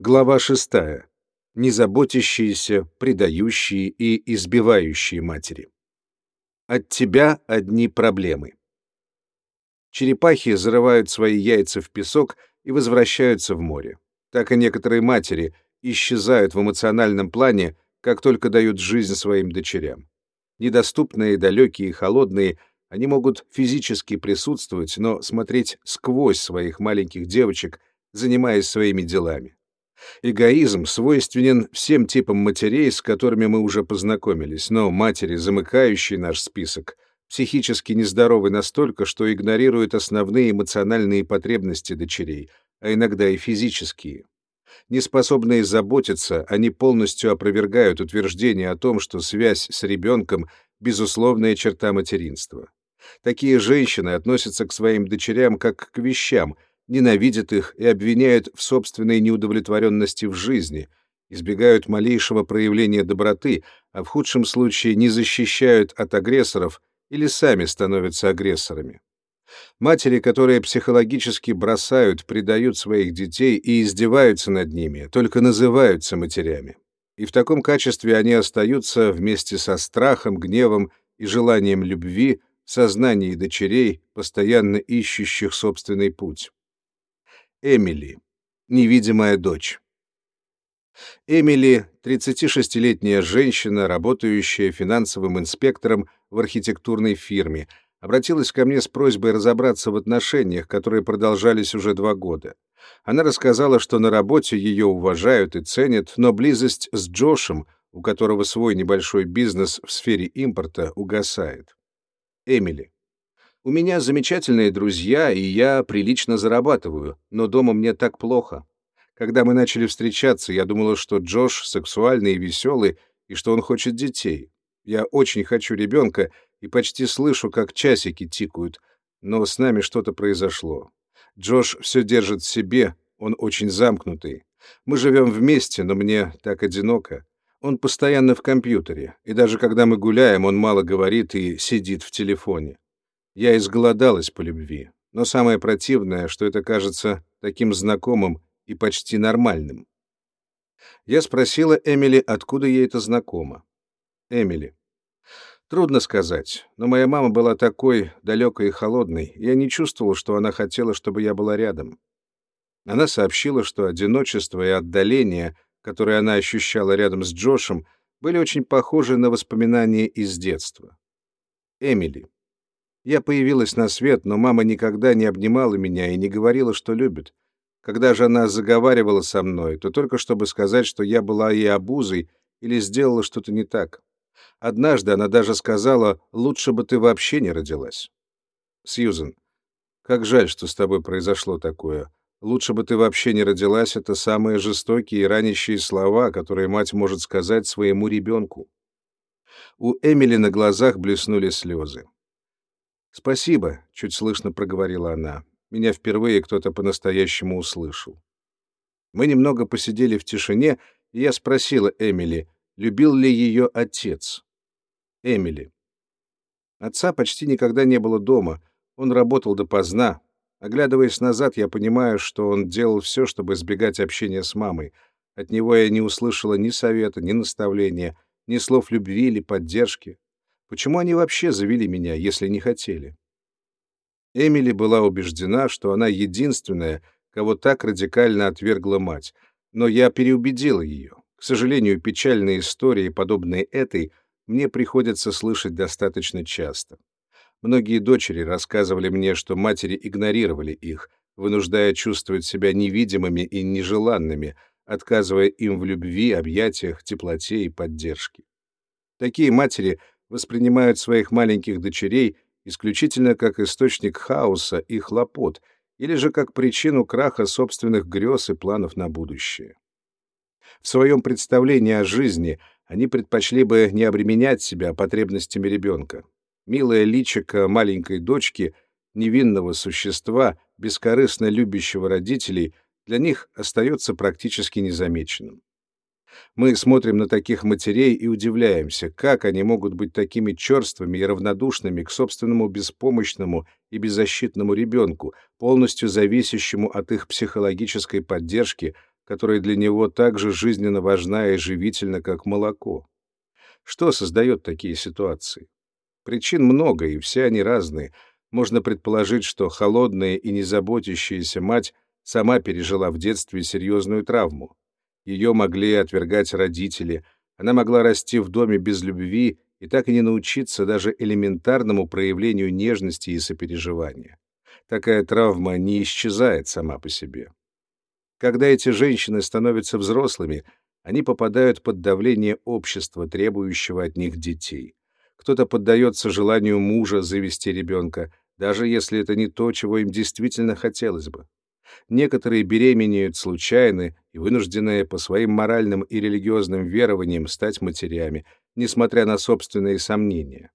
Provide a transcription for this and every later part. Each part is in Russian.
Глава 6. Незаботящиеся, предающие и избивающие матери. От тебя одни проблемы. Черепахи зарывают свои яйца в песок и возвращаются в море. Так и некоторые матери исчезают в эмоциональном плане, как только дают жизнь своим дочерям. Недоступные, далекие и холодные, они могут физически присутствовать, но смотреть сквозь своих маленьких девочек, занимаясь своими делами. Эгоизм свойственен всем типам матерей, с которыми мы уже познакомились, но матери, замыкающие наш список, психически нездоровы настолько, что игнорируют основные эмоциональные потребности дочерей, а иногда и физические. Неспособные заботиться, они полностью опровергают утверждение о том, что связь с ребенком — безусловная черта материнства. Такие женщины относятся к своим дочерям как к вещам — ненавидят их и обвиняют в собственной неудовлетворенности в жизни, избегают малейшего проявления доброты, а в худшем случае не защищают от агрессоров или сами становятся агрессорами. Матери, которые психологически бросают, предают своих детей и издеваются над ними, только называются матерями. И в таком качестве они остаются вместе со страхом, гневом и желанием любви в сознании дочерей, постоянно ищущих собственный путь. Эмили. Невидимая дочь. Эмили — 36-летняя женщина, работающая финансовым инспектором в архитектурной фирме, обратилась ко мне с просьбой разобраться в отношениях, которые продолжались уже два года. Она рассказала, что на работе ее уважают и ценят, но близость с Джошем, у которого свой небольшой бизнес в сфере импорта, угасает. Эмили. У меня замечательные друзья, и я прилично зарабатываю, но дома мне так плохо. Когда мы начали встречаться, я думала, что Джош сексуальный и веселый, и что он хочет детей. Я очень хочу ребенка и почти слышу, как часики тикают, но с нами что-то произошло. Джош все держит в себе, он очень замкнутый. Мы живем вместе, но мне так одиноко. Он постоянно в компьютере, и даже когда мы гуляем, он мало говорит и сидит в телефоне. Я изголодалась по любви, но самое противное, что это кажется таким знакомым и почти нормальным. Я спросила Эмили, откуда ей это знакомо. Эмили. Трудно сказать, но моя мама была такой далекой и холодной, я не чувствовал, что она хотела, чтобы я была рядом. Она сообщила, что одиночество и отдаление, которые она ощущала рядом с Джошем, были очень похожи на воспоминания из детства. Эмили. Я появилась на свет, но мама никогда не обнимала меня и не говорила, что любит. Когда же она заговаривала со мной, то только чтобы сказать, что я была ей обузой или сделала что-то не так. Однажды она даже сказала, лучше бы ты вообще не родилась. Сьюзен, как жаль, что с тобой произошло такое. Лучше бы ты вообще не родилась — это самые жестокие и ранящие слова, которые мать может сказать своему ребенку. У Эмили на глазах блеснули слезы. «Спасибо», — чуть слышно проговорила она. Меня впервые кто-то по-настоящему услышал. Мы немного посидели в тишине, и я спросила Эмили, любил ли ее отец. Эмили. Отца почти никогда не было дома, он работал допоздна. Оглядываясь назад, я понимаю, что он делал все, чтобы избегать общения с мамой. От него я не услышала ни совета, ни наставления, ни слов любви или поддержки. Почему они вообще завели меня, если не хотели? Эмили была убеждена, что она единственная, кого так радикально отвергла мать, но я переубедила ее. К сожалению, печальные истории, подобные этой, мне приходится слышать достаточно часто. Многие дочери рассказывали мне, что матери игнорировали их, вынуждая чувствовать себя невидимыми и нежеланными, отказывая им в любви, объятиях, теплоте и поддержке. Такие матери воспринимают своих маленьких дочерей исключительно как источник хаоса и хлопот, или же как причину краха собственных грез и планов на будущее. В своем представлении о жизни они предпочли бы не обременять себя потребностями ребенка. Милая личико маленькой дочки, невинного существа, бескорыстно любящего родителей, для них остается практически незамеченным. Мы смотрим на таких матерей и удивляемся, как они могут быть такими черствыми и равнодушными к собственному беспомощному и беззащитному ребенку, полностью зависящему от их психологической поддержки, которая для него так же жизненно важна и живительна, как молоко. Что создает такие ситуации? Причин много, и все они разные. Можно предположить, что холодная и незаботящаяся мать сама пережила в детстве серьезную травму. Ее могли отвергать родители, она могла расти в доме без любви и так и не научиться даже элементарному проявлению нежности и сопереживания. Такая травма не исчезает сама по себе. Когда эти женщины становятся взрослыми, они попадают под давление общества, требующего от них детей. Кто-то поддается желанию мужа завести ребенка, даже если это не то, чего им действительно хотелось бы. Некоторые беременеют случайно и вынужденные по своим моральным и религиозным верованиям стать матерями, несмотря на собственные сомнения.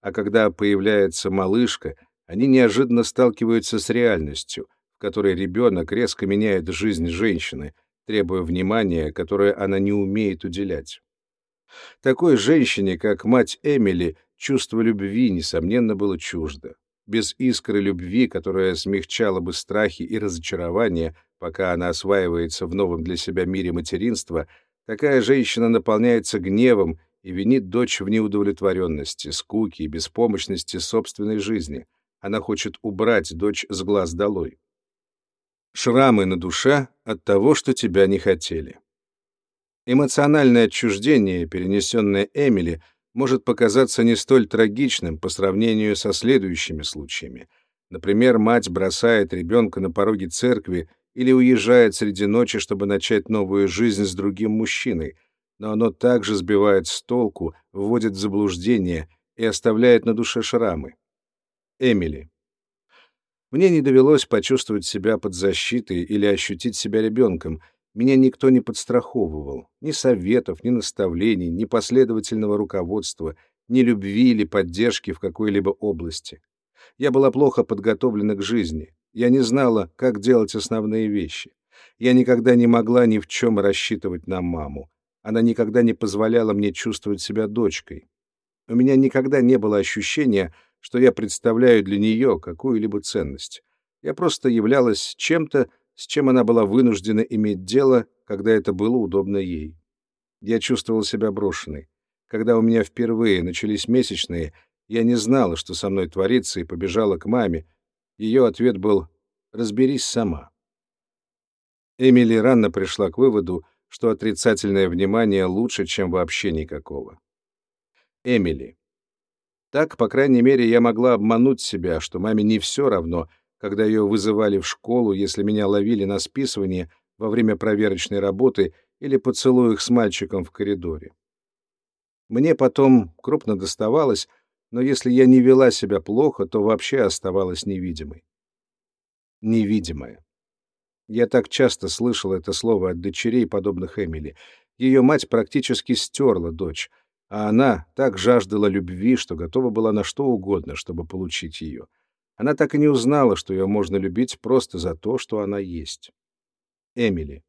А когда появляется малышка, они неожиданно сталкиваются с реальностью, в которой ребенок резко меняет жизнь женщины, требуя внимания, которое она не умеет уделять. Такой женщине, как мать Эмили, чувство любви, несомненно, было чуждо без искры любви, которая смягчала бы страхи и разочарования, пока она осваивается в новом для себя мире материнства, такая женщина наполняется гневом и винит дочь в неудовлетворенности, скуке и беспомощности собственной жизни. Она хочет убрать дочь с глаз долой. Шрамы на душе от того, что тебя не хотели. Эмоциональное отчуждение, перенесенное Эмили, может показаться не столь трагичным по сравнению со следующими случаями. Например, мать бросает ребенка на пороге церкви или уезжает среди ночи, чтобы начать новую жизнь с другим мужчиной, но оно также сбивает с толку, вводит в заблуждение и оставляет на душе шрамы. Эмили. Мне не довелось почувствовать себя под защитой или ощутить себя ребенком, меня никто не подстраховывал, ни советов, ни наставлений, ни последовательного руководства, ни любви или поддержки в какой-либо области. Я была плохо подготовлена к жизни. Я не знала, как делать основные вещи. Я никогда не могла ни в чем рассчитывать на маму. Она никогда не позволяла мне чувствовать себя дочкой. У меня никогда не было ощущения, что я представляю для нее какую-либо ценность. Я просто являлась чем-то, с чем она была вынуждена иметь дело, когда это было удобно ей. Я чувствовал себя брошенной. Когда у меня впервые начались месячные, я не знала, что со мной творится, и побежала к маме. Ее ответ был «разберись сама». Эмили рано пришла к выводу, что отрицательное внимание лучше, чем вообще никакого. Эмили. Так, по крайней мере, я могла обмануть себя, что маме не все равно — когда ее вызывали в школу, если меня ловили на списывание во время проверочной работы или поцелуях с мальчиком в коридоре. Мне потом крупно доставалось, но если я не вела себя плохо, то вообще оставалась невидимой. Невидимая. Я так часто слышал это слово от дочерей, подобных Эмили. Ее мать практически стерла дочь, а она так жаждала любви, что готова была на что угодно, чтобы получить ее. Она так и не узнала, что ее можно любить просто за то, что она есть. Эмили.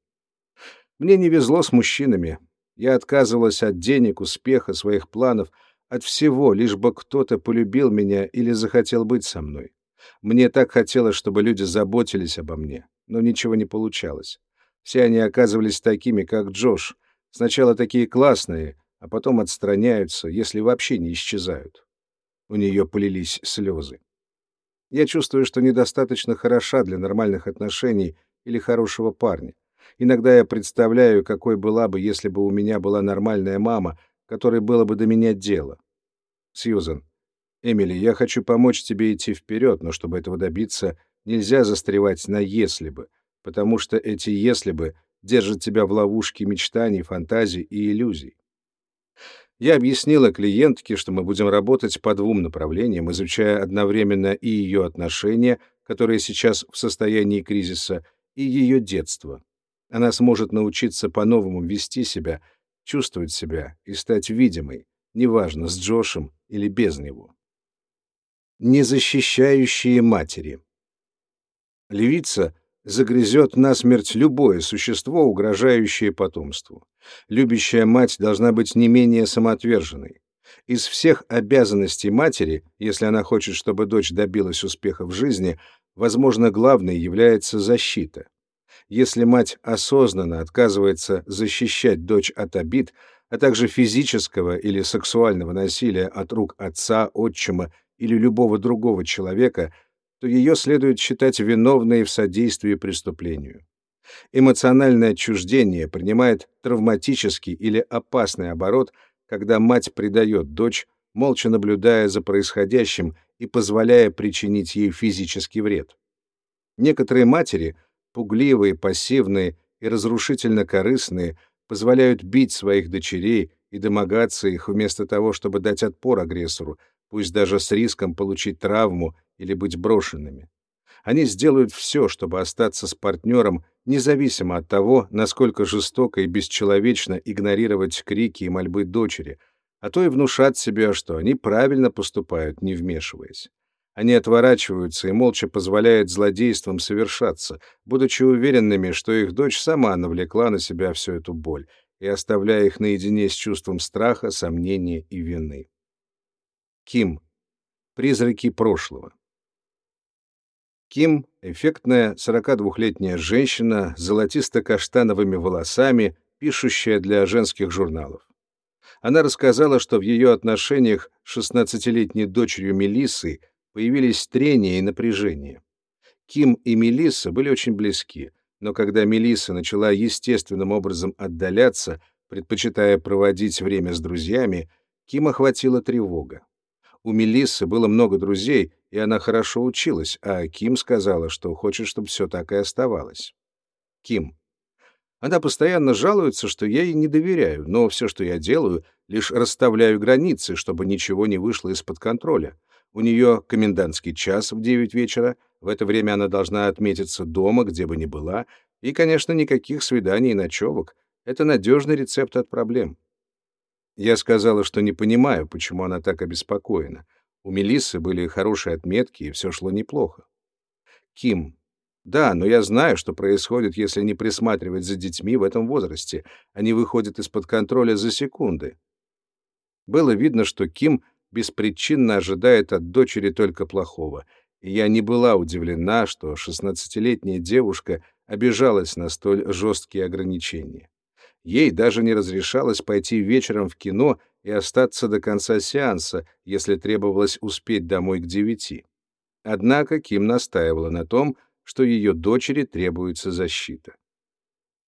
Мне не везло с мужчинами. Я отказывалась от денег, успеха, своих планов, от всего, лишь бы кто-то полюбил меня или захотел быть со мной. Мне так хотелось, чтобы люди заботились обо мне, но ничего не получалось. Все они оказывались такими, как Джош. Сначала такие классные, а потом отстраняются, если вообще не исчезают. У нее полились слезы. Я чувствую, что недостаточно хороша для нормальных отношений или хорошего парня. Иногда я представляю, какой была бы, если бы у меня была нормальная мама, которой было бы до меня дело. Сьюзен, Эмили, я хочу помочь тебе идти вперед, но чтобы этого добиться, нельзя застревать на «если бы», потому что эти «если бы» держат тебя в ловушке мечтаний, фантазий и иллюзий. Я объяснила клиентке, что мы будем работать по двум направлениям, изучая одновременно и ее отношения, которые сейчас в состоянии кризиса, и ее детство. Она сможет научиться по-новому вести себя, чувствовать себя и стать видимой, неважно, с Джошем или без него. Незащищающие матери Левица загрызет насмерть любое существо, угрожающее потомству. Любящая мать должна быть не менее самоотверженной. Из всех обязанностей матери, если она хочет, чтобы дочь добилась успеха в жизни, возможно, главной является защита. Если мать осознанно отказывается защищать дочь от обид, а также физического или сексуального насилия от рук отца, отчима или любого другого человека, то ее следует считать виновной в содействии преступлению. Эмоциональное отчуждение принимает травматический или опасный оборот, когда мать предает дочь, молча наблюдая за происходящим и позволяя причинить ей физический вред. Некоторые матери, пугливые, пассивные и разрушительно корыстные, позволяют бить своих дочерей и домогаться их вместо того, чтобы дать отпор агрессору, пусть даже с риском получить травму или быть брошенными. Они сделают все, чтобы остаться с партнером, независимо от того, насколько жестоко и бесчеловечно игнорировать крики и мольбы дочери, а то и внушат себе, что они правильно поступают, не вмешиваясь. Они отворачиваются и молча позволяют злодействам совершаться, будучи уверенными, что их дочь сама навлекла на себя всю эту боль и оставляя их наедине с чувством страха, сомнения и вины. Ким. Призраки прошлого. Ким — эффектная 42-летняя женщина с золотисто-каштановыми волосами, пишущая для женских журналов. Она рассказала, что в ее отношениях с 16-летней дочерью Мелиссой появились трения и напряжение. Ким и Мелисса были очень близки, но когда Мелисса начала естественным образом отдаляться, предпочитая проводить время с друзьями, Ким охватила тревога. У Мелиссы было много друзей, и она хорошо училась, а Ким сказала, что хочет, чтобы все так и оставалось. Ким. Она постоянно жалуется, что я ей не доверяю, но все, что я делаю, лишь расставляю границы, чтобы ничего не вышло из-под контроля. У нее комендантский час в 9 вечера, в это время она должна отметиться дома, где бы ни была, и, конечно, никаких свиданий и ночевок. Это надежный рецепт от проблем. Я сказала, что не понимаю, почему она так обеспокоена. У Мелиссы были хорошие отметки, и все шло неплохо. Ким. Да, но я знаю, что происходит, если не присматривать за детьми в этом возрасте. Они выходят из-под контроля за секунды. Было видно, что Ким беспричинно ожидает от дочери только плохого, и я не была удивлена, что шестнадцатилетняя девушка обижалась на столь жесткие ограничения. Ей даже не разрешалось пойти вечером в кино и остаться до конца сеанса, если требовалось успеть домой к девяти. Однако Ким настаивала на том, что ее дочери требуется защита.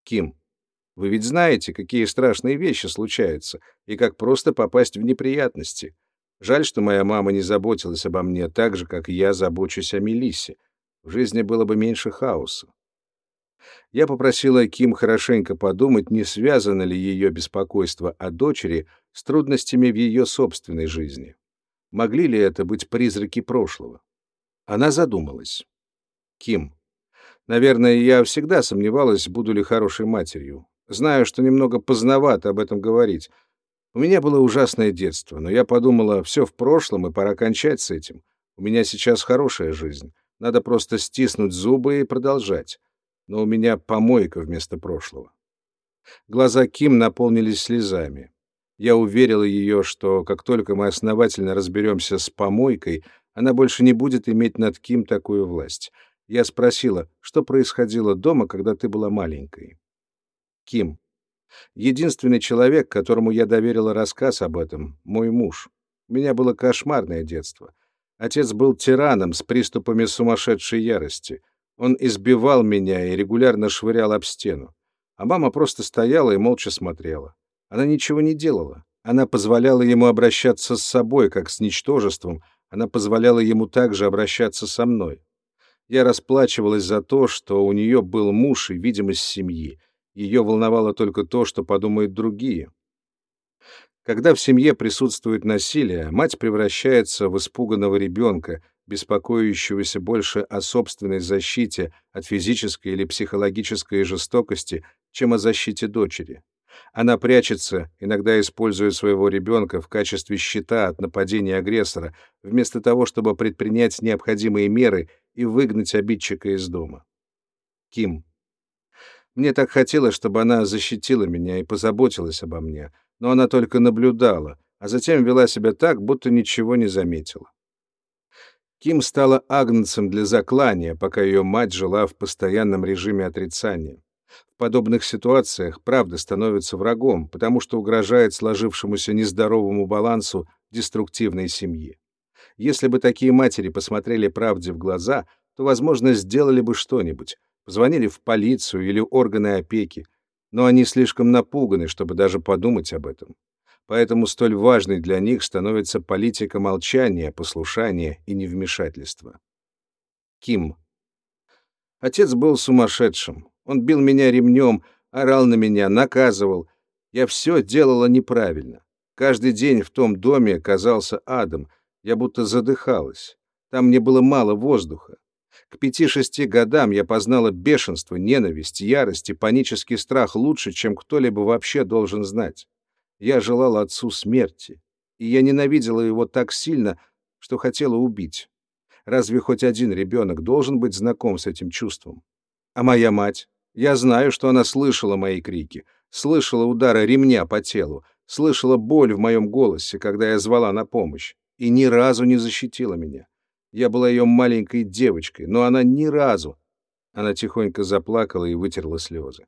Ким, вы ведь знаете, какие страшные вещи случаются, и как просто попасть в неприятности. Жаль, что моя мама не заботилась обо мне так же, как я забочусь о Мелиссе. В жизни было бы меньше хаоса. Я попросила Ким хорошенько подумать, не связано ли ее беспокойство о дочери с трудностями в ее собственной жизни. Могли ли это быть призраки прошлого? Она задумалась. Ким. Наверное, я всегда сомневалась, буду ли хорошей матерью. Знаю, что немного поздновато об этом говорить. У меня было ужасное детство, но я подумала, все в прошлом, и пора кончать с этим. У меня сейчас хорошая жизнь. Надо просто стиснуть зубы и продолжать но у меня помойка вместо прошлого. Глаза Ким наполнились слезами. Я уверила ее, что как только мы основательно разберемся с помойкой, она больше не будет иметь над Ким такую власть. Я спросила, что происходило дома, когда ты была маленькой. Ким. Единственный человек, которому я доверила рассказ об этом, мой муж. У меня было кошмарное детство. Отец был тираном с приступами сумасшедшей ярости — он избивал меня и регулярно швырял об стену. А мама просто стояла и молча смотрела. Она ничего не делала. Она позволяла ему обращаться с собой, как с ничтожеством. Она позволяла ему также обращаться со мной. Я расплачивалась за то, что у нее был муж и видимость семьи. Ее волновало только то, что подумают другие. Когда в семье присутствует насилие, мать превращается в испуганного ребенка, беспокоящегося больше о собственной защите от физической или психологической жестокости, чем о защите дочери. Она прячется, иногда используя своего ребенка в качестве щита от нападения агрессора, вместо того, чтобы предпринять необходимые меры и выгнать обидчика из дома. Ким. Мне так хотелось, чтобы она защитила меня и позаботилась обо мне, но она только наблюдала, а затем вела себя так, будто ничего не заметила. Ким стала агнцем для заклания, пока ее мать жила в постоянном режиме отрицания. В подобных ситуациях правда становится врагом, потому что угрожает сложившемуся нездоровому балансу деструктивной семьи. Если бы такие матери посмотрели правде в глаза, то, возможно, сделали бы что-нибудь, позвонили в полицию или органы опеки, но они слишком напуганы, чтобы даже подумать об этом. Поэтому столь важной для них становится политика молчания, послушания и невмешательства. Ким. Отец был сумасшедшим. Он бил меня ремнем, орал на меня, наказывал. Я все делала неправильно. Каждый день в том доме казался адом. Я будто задыхалась. Там мне было мало воздуха. К пяти-шести годам я познала бешенство, ненависть, ярость и панический страх лучше, чем кто-либо вообще должен знать. Я желала отцу смерти, и я ненавидела его так сильно, что хотела убить. Разве хоть один ребенок должен быть знаком с этим чувством? А моя мать? Я знаю, что она слышала мои крики, слышала удары ремня по телу, слышала боль в моем голосе, когда я звала на помощь, и ни разу не защитила меня. Я была ее маленькой девочкой, но она ни разу... Она тихонько заплакала и вытерла слезы.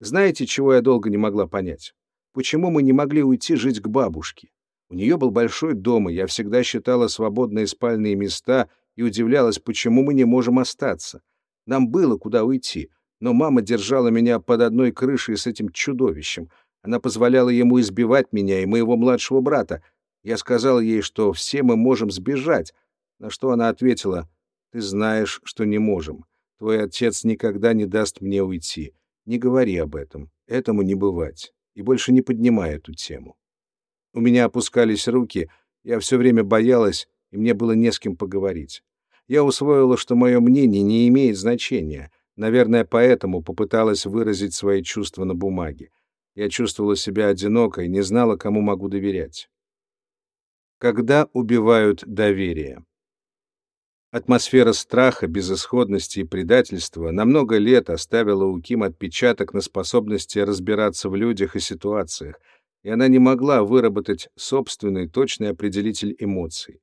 Знаете, чего я долго не могла понять? Почему мы не могли уйти жить к бабушке? У нее был большой дом, и я всегда считала свободные спальные места и удивлялась, почему мы не можем остаться. Нам было куда уйти, но мама держала меня под одной крышей с этим чудовищем. Она позволяла ему избивать меня и моего младшего брата. Я сказала ей, что все мы можем сбежать, на что она ответила, «Ты знаешь, что не можем. Твой отец никогда не даст мне уйти. Не говори об этом. Этому не бывать и больше не поднимай эту тему. У меня опускались руки, я все время боялась, и мне было не с кем поговорить. Я усвоила, что мое мнение не имеет значения, наверное, поэтому попыталась выразить свои чувства на бумаге. Я чувствовала себя одинокой, не знала, кому могу доверять. Когда убивают доверие? Атмосфера страха, безысходности и предательства на много лет оставила у Ким отпечаток на способности разбираться в людях и ситуациях, и она не могла выработать собственный точный определитель эмоций.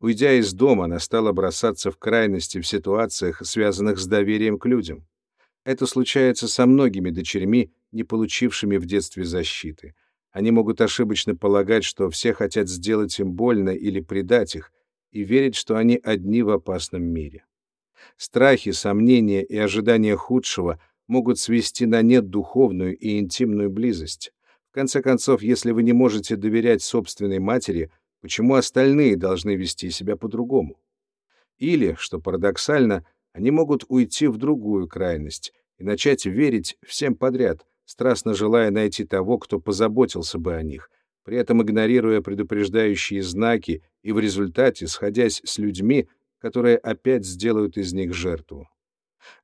Уйдя из дома, она стала бросаться в крайности в ситуациях, связанных с доверием к людям. Это случается со многими дочерьми, не получившими в детстве защиты. Они могут ошибочно полагать, что все хотят сделать им больно или предать их, и верить, что они одни в опасном мире. Страхи, сомнения и ожидания худшего могут свести на нет духовную и интимную близость. В конце концов, если вы не можете доверять собственной матери, почему остальные должны вести себя по-другому? Или, что парадоксально, они могут уйти в другую крайность и начать верить всем подряд, страстно желая найти того, кто позаботился бы о них, при этом игнорируя предупреждающие знаки и в результате сходясь с людьми, которые опять сделают из них жертву.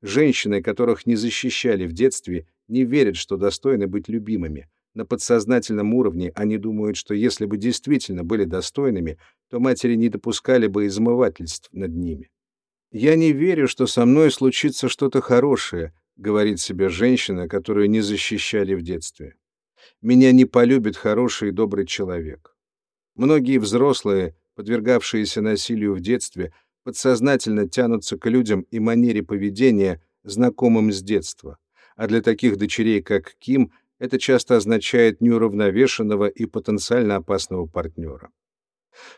Женщины, которых не защищали в детстве, не верят, что достойны быть любимыми. На подсознательном уровне они думают, что если бы действительно были достойными, то матери не допускали бы измывательств над ними. «Я не верю, что со мной случится что-то хорошее», — говорит себе женщина, которую не защищали в детстве меня не полюбит хороший и добрый человек. Многие взрослые, подвергавшиеся насилию в детстве, подсознательно тянутся к людям и манере поведения, знакомым с детства. А для таких дочерей, как Ким, это часто означает неуравновешенного и потенциально опасного партнера.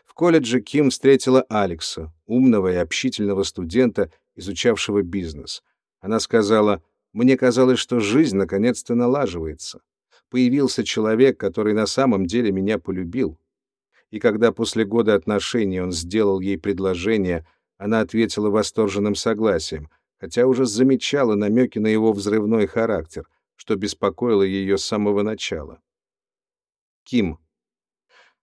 В колледже Ким встретила Алекса, умного и общительного студента, изучавшего бизнес. Она сказала, «Мне казалось, что жизнь наконец-то налаживается появился человек, который на самом деле меня полюбил. И когда после года отношений он сделал ей предложение, она ответила восторженным согласием, хотя уже замечала намеки на его взрывной характер, что беспокоило ее с самого начала. Ким.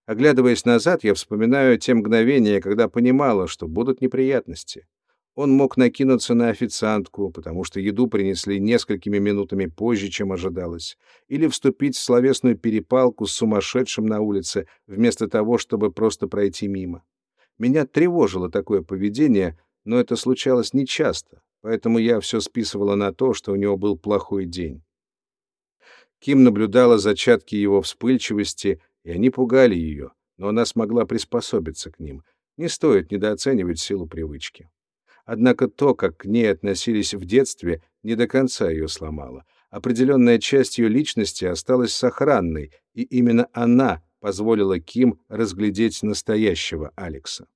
Оглядываясь назад, я вспоминаю те мгновения, когда понимала, что будут неприятности. Он мог накинуться на официантку, потому что еду принесли несколькими минутами позже, чем ожидалось, или вступить в словесную перепалку с сумасшедшим на улице, вместо того, чтобы просто пройти мимо. Меня тревожило такое поведение, но это случалось нечасто, поэтому я все списывала на то, что у него был плохой день. Ким наблюдала зачатки его вспыльчивости, и они пугали ее, но она смогла приспособиться к ним — Не стоит недооценивать силу привычки. Однако то, как к ней относились в детстве, не до конца ее сломало. Определенная часть ее личности осталась сохранной, и именно она позволила Ким разглядеть настоящего Алекса.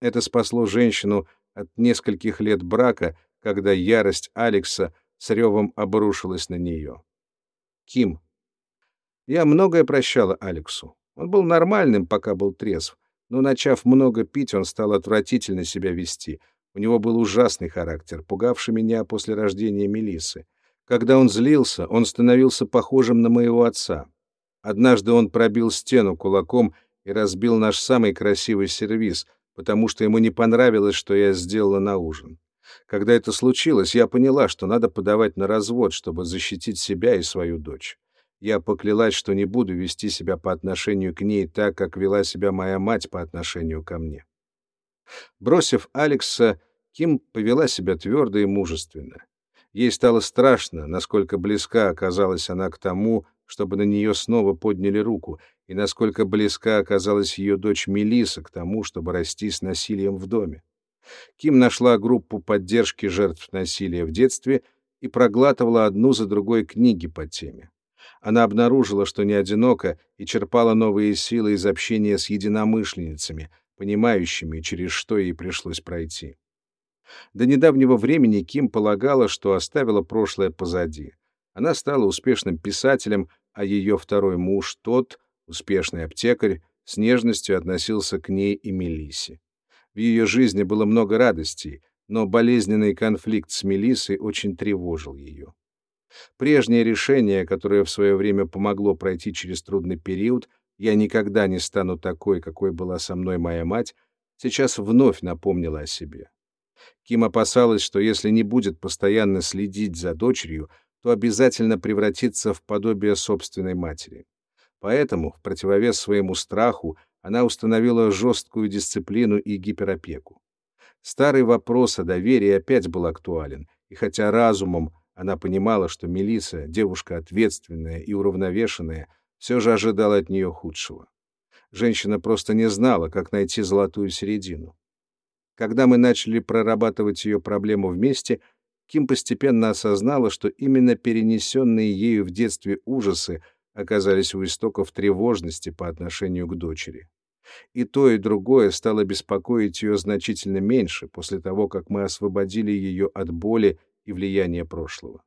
Это спасло женщину от нескольких лет брака, когда ярость Алекса с ревом обрушилась на нее. Ким. Я многое прощала Алексу. Он был нормальным, пока был трезв, но, начав много пить, он стал отвратительно себя вести. У него был ужасный характер, пугавший меня после рождения Мелисы. Когда он злился, он становился похожим на моего отца. Однажды он пробил стену кулаком и разбил наш самый красивый сервиз, потому что ему не понравилось, что я сделала на ужин. Когда это случилось, я поняла, что надо подавать на развод, чтобы защитить себя и свою дочь. Я поклялась, что не буду вести себя по отношению к ней так, как вела себя моя мать по отношению ко мне. Бросив Алекса, Ким повела себя твердо и мужественно. Ей стало страшно, насколько близка оказалась она к тому, чтобы на нее снова подняли руку, и насколько близка оказалась ее дочь Мелиса к тому, чтобы расти с насилием в доме. Ким нашла группу поддержки жертв насилия в детстве и проглатывала одну за другой книги по теме. Она обнаружила, что не одинока, и черпала новые силы из общения с единомышленницами, понимающими, через что ей пришлось пройти. До недавнего времени Ким полагала, что оставила прошлое позади. Она стала успешным писателем, а ее второй муж, тот, успешный аптекарь, с нежностью относился к ней и Мелиссе. В ее жизни было много радостей, но болезненный конфликт с Мелиссой очень тревожил ее. Прежнее решение, которое в свое время помогло пройти через трудный период, я никогда не стану такой, какой была со мной моя мать, сейчас вновь напомнило о себе. Ким опасалась, что если не будет постоянно следить за дочерью, то обязательно превратится в подобие собственной матери. Поэтому, в противовес своему страху, она установила жесткую дисциплину и гиперопеку. Старый вопрос о доверии опять был актуален, и хотя разумом она понимала, что Мелиса, девушка ответственная и уравновешенная, все же ожидала от нее худшего. Женщина просто не знала, как найти золотую середину. Когда мы начали прорабатывать ее проблему вместе, Ким постепенно осознала, что именно перенесенные ею в детстве ужасы оказались у истоков тревожности по отношению к дочери. И то, и другое стало беспокоить ее значительно меньше после того, как мы освободили ее от боли и влияния прошлого.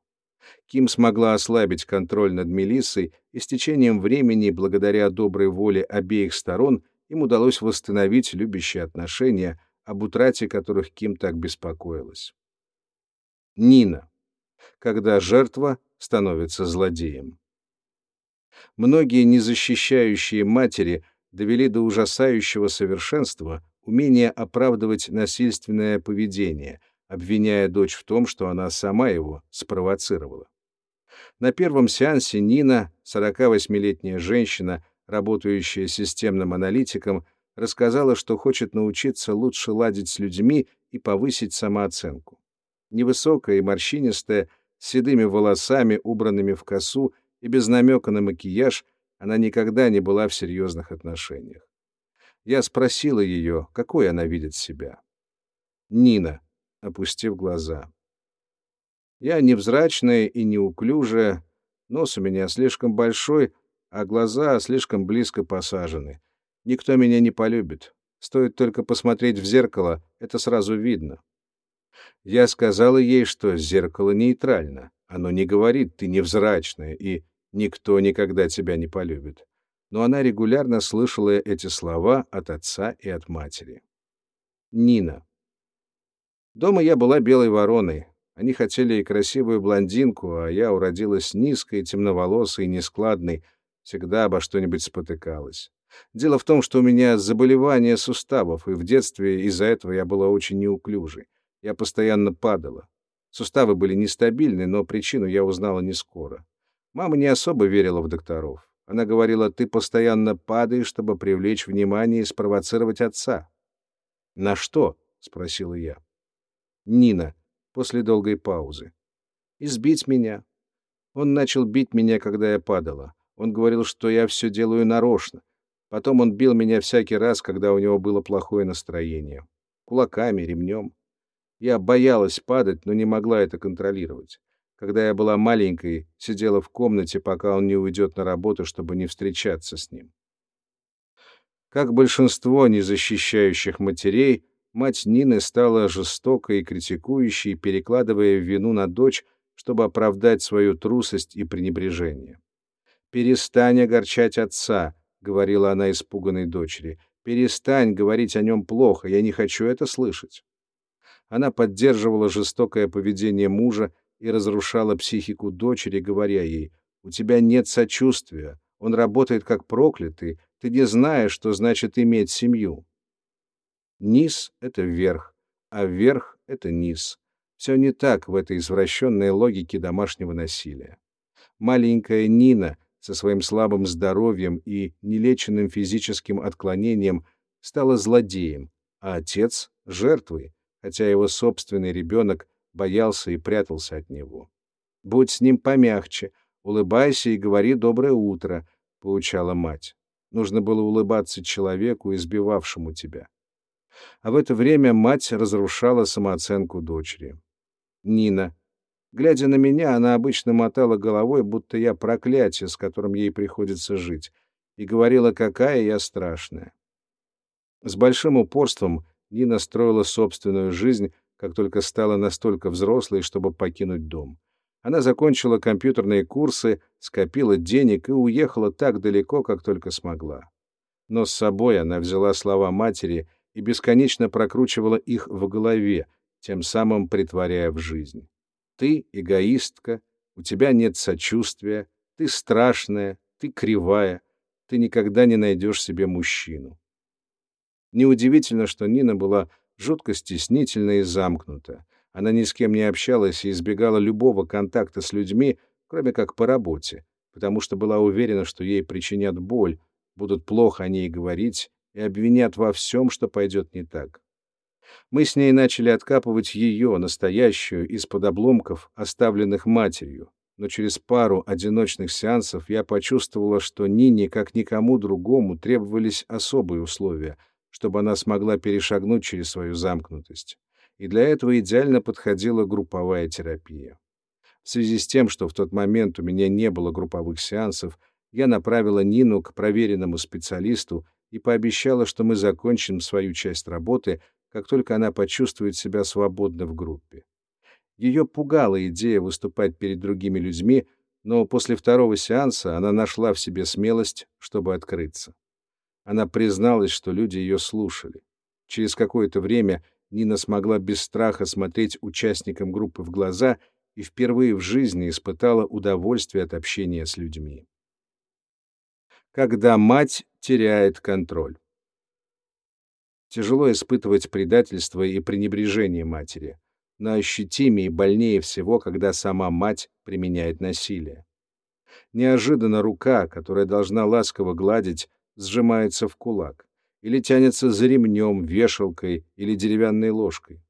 Ким смогла ослабить контроль над Мелиссой, и с течением времени, благодаря доброй воле обеих сторон, им удалось восстановить любящие отношения, об утрате которых Ким так беспокоилась. Нина. Когда жертва становится злодеем. Многие незащищающие матери довели до ужасающего совершенства умение оправдывать насильственное поведение, обвиняя дочь в том, что она сама его спровоцировала. На первом сеансе Нина, 48-летняя женщина, работающая системным аналитиком, рассказала, что хочет научиться лучше ладить с людьми и повысить самооценку. Невысокая и морщинистая, с седыми волосами, убранными в косу и без намека на макияж, она никогда не была в серьезных отношениях. Я спросила ее, какой она видит себя. Нина, опустив глаза. Я невзрачная и неуклюжая, нос у меня слишком большой, а глаза слишком близко посажены. Никто меня не полюбит. Стоит только посмотреть в зеркало, это сразу видно. Я сказала ей, что зеркало нейтрально. Оно не говорит «ты невзрачная» и «никто никогда тебя не полюбит». Но она регулярно слышала эти слова от отца и от матери. Нина. Дома я была белой вороной. Они хотели и красивую блондинку, а я уродилась низкой, темноволосой нескладной, всегда обо что-нибудь спотыкалась. Дело в том, что у меня заболевание суставов, и в детстве из-за этого я была очень неуклюжей. Я постоянно падала. Суставы были нестабильны, но причину я узнала не скоро. Мама не особо верила в докторов. Она говорила, ты постоянно падаешь, чтобы привлечь внимание и спровоцировать отца. «На что?» — спросила я. Нина, после долгой паузы. «Избить меня. Он начал бить меня, когда я падала. Он говорил, что я все делаю нарочно. Потом он бил меня всякий раз, когда у него было плохое настроение. Кулаками, ремнем. Я боялась падать, но не могла это контролировать. Когда я была маленькой, сидела в комнате, пока он не уйдет на работу, чтобы не встречаться с ним. Как большинство незащищающих матерей, мать Нины стала жестокой и критикующей, перекладывая вину на дочь, чтобы оправдать свою трусость и пренебрежение. «Перестань огорчать отца», — говорила она испуганной дочери. «Перестань говорить о нем плохо, я не хочу это слышать». Она поддерживала жестокое поведение мужа и разрушала психику дочери, говоря ей, «У тебя нет сочувствия, он работает как проклятый, ты не знаешь, что значит иметь семью». Низ — это верх, а верх — это низ. Все не так в этой извращенной логике домашнего насилия. Маленькая Нина со своим слабым здоровьем и нелеченным физическим отклонением стала злодеем, а отец — жертвой, хотя его собственный ребенок боялся и прятался от него. «Будь с ним помягче, улыбайся и говори «доброе утро», — поучала мать. Нужно было улыбаться человеку, избивавшему тебя. А в это время мать разрушала самооценку дочери. Нина. Глядя на меня, она обычно мотала головой, будто я проклятие, с которым ей приходится жить, и говорила, какая я страшная. С большим упорством Нина строила собственную жизнь, как только стала настолько взрослой, чтобы покинуть дом. Она закончила компьютерные курсы, скопила денег и уехала так далеко, как только смогла. Но с собой она взяла слова матери и бесконечно прокручивала их в голове, тем самым притворяя в жизнь. Ты эгоистка, у тебя нет сочувствия, ты страшная, ты кривая, ты никогда не найдешь себе мужчину. Неудивительно, что Нина была жутко стеснительна и замкнута. Она ни с кем не общалась и избегала любого контакта с людьми, кроме как по работе, потому что была уверена, что ей причинят боль, будут плохо о ней говорить и обвинят во всем, что пойдет не так. Мы с ней начали откапывать ее, настоящую, из-под обломков, оставленных матерью. Но через пару одиночных сеансов я почувствовала, что Нине, как никому другому, требовались особые условия — чтобы она смогла перешагнуть через свою замкнутость. И для этого идеально подходила групповая терапия. В связи с тем, что в тот момент у меня не было групповых сеансов, я направила Нину к проверенному специалисту и пообещала, что мы закончим свою часть работы, как только она почувствует себя свободно в группе. Ее пугала идея выступать перед другими людьми, но после второго сеанса она нашла в себе смелость, чтобы открыться. Она призналась, что люди ее слушали. Через какое-то время Нина смогла без страха смотреть участникам группы в глаза и впервые в жизни испытала удовольствие от общения с людьми. Когда мать теряет контроль. Тяжело испытывать предательство и пренебрежение матери, но ощутимее и больнее всего, когда сама мать применяет насилие. Неожиданно рука, которая должна ласково гладить, сжимается в кулак или тянется за ремнем, вешалкой или деревянной ложкой.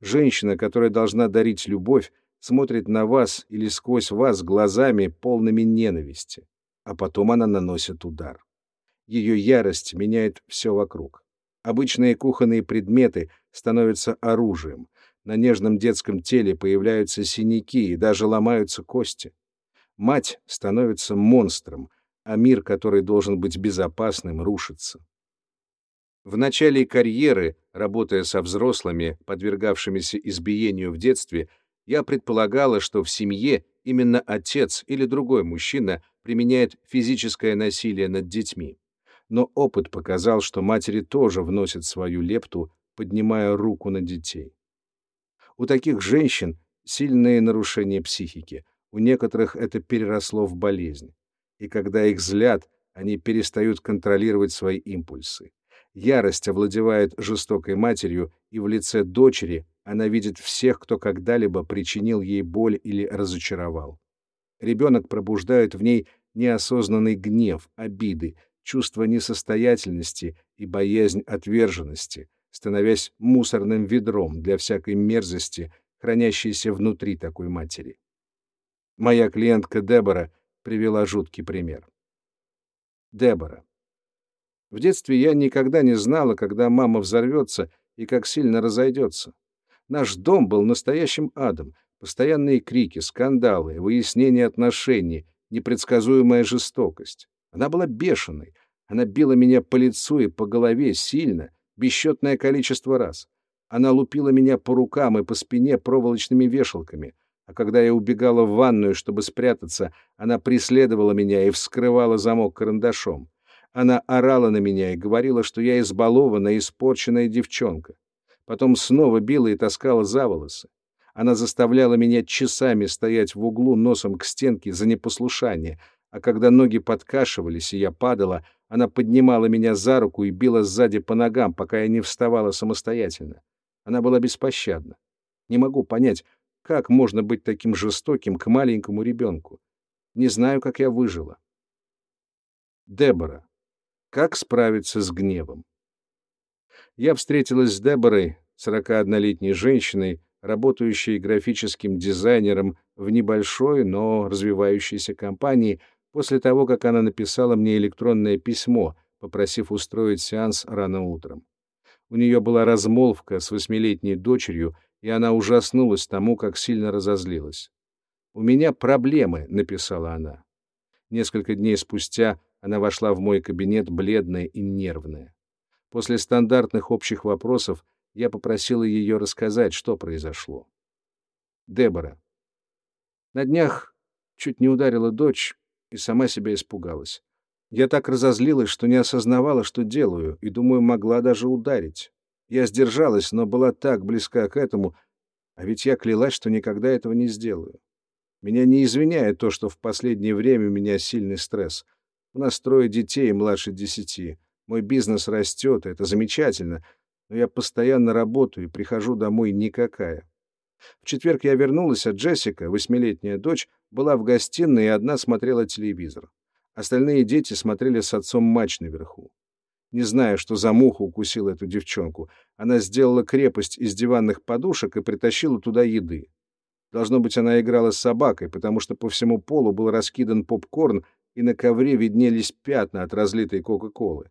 Женщина, которая должна дарить любовь, смотрит на вас или сквозь вас глазами, полными ненависти, а потом она наносит удар. Ее ярость меняет все вокруг. Обычные кухонные предметы становятся оружием, на нежном детском теле появляются синяки и даже ломаются кости. Мать становится монстром, а мир, который должен быть безопасным, рушится. В начале карьеры, работая со взрослыми, подвергавшимися избиению в детстве, я предполагала, что в семье именно отец или другой мужчина применяет физическое насилие над детьми. Но опыт показал, что матери тоже вносят свою лепту, поднимая руку на детей. У таких женщин сильные нарушения психики, у некоторых это переросло в болезнь и когда их злят, они перестают контролировать свои импульсы. Ярость овладевает жестокой матерью, и в лице дочери она видит всех, кто когда-либо причинил ей боль или разочаровал. Ребенок пробуждает в ней неосознанный гнев, обиды, чувство несостоятельности и боязнь отверженности, становясь мусорным ведром для всякой мерзости, хранящейся внутри такой матери. Моя клиентка Дебора привела жуткий пример. Дебора. В детстве я никогда не знала, когда мама взорвется и как сильно разойдется. Наш дом был настоящим адом. Постоянные крики, скандалы, выяснение отношений, непредсказуемая жестокость. Она была бешеной. Она била меня по лицу и по голове сильно, бесчетное количество раз. Она лупила меня по рукам и по спине проволочными вешалками, а когда я убегала в ванную, чтобы спрятаться, она преследовала меня и вскрывала замок карандашом. Она орала на меня и говорила, что я избалованная, испорченная девчонка. Потом снова била и таскала за волосы. Она заставляла меня часами стоять в углу носом к стенке за непослушание, а когда ноги подкашивались и я падала, она поднимала меня за руку и била сзади по ногам, пока я не вставала самостоятельно. Она была беспощадна. Не могу понять, как можно быть таким жестоким к маленькому ребенку. Не знаю, как я выжила. Дебора. Как справиться с гневом? Я встретилась с Деборой, 41-летней женщиной, работающей графическим дизайнером в небольшой, но развивающейся компании, после того, как она написала мне электронное письмо, попросив устроить сеанс рано утром. У нее была размолвка с восьмилетней дочерью, и она ужаснулась тому, как сильно разозлилась. «У меня проблемы», — написала она. Несколько дней спустя она вошла в мой кабинет бледная и нервная. После стандартных общих вопросов я попросила ее рассказать, что произошло. Дебора. На днях чуть не ударила дочь и сама себя испугалась. Я так разозлилась, что не осознавала, что делаю, и, думаю, могла даже ударить. Я сдержалась, но была так близка к этому, а ведь я клялась, что никогда этого не сделаю. Меня не извиняет то, что в последнее время у меня сильный стресс — у нас трое детей младше десяти. Мой бизнес растет, это замечательно, но я постоянно работаю и прихожу домой никакая. В четверг я вернулась, а Джессика, восьмилетняя дочь, была в гостиной и одна смотрела телевизор. Остальные дети смотрели с отцом матч наверху. Не знаю, что за муха укусила эту девчонку. Она сделала крепость из диванных подушек и притащила туда еды. Должно быть, она играла с собакой, потому что по всему полу был раскидан попкорн, и на ковре виднелись пятна от разлитой Кока-Колы.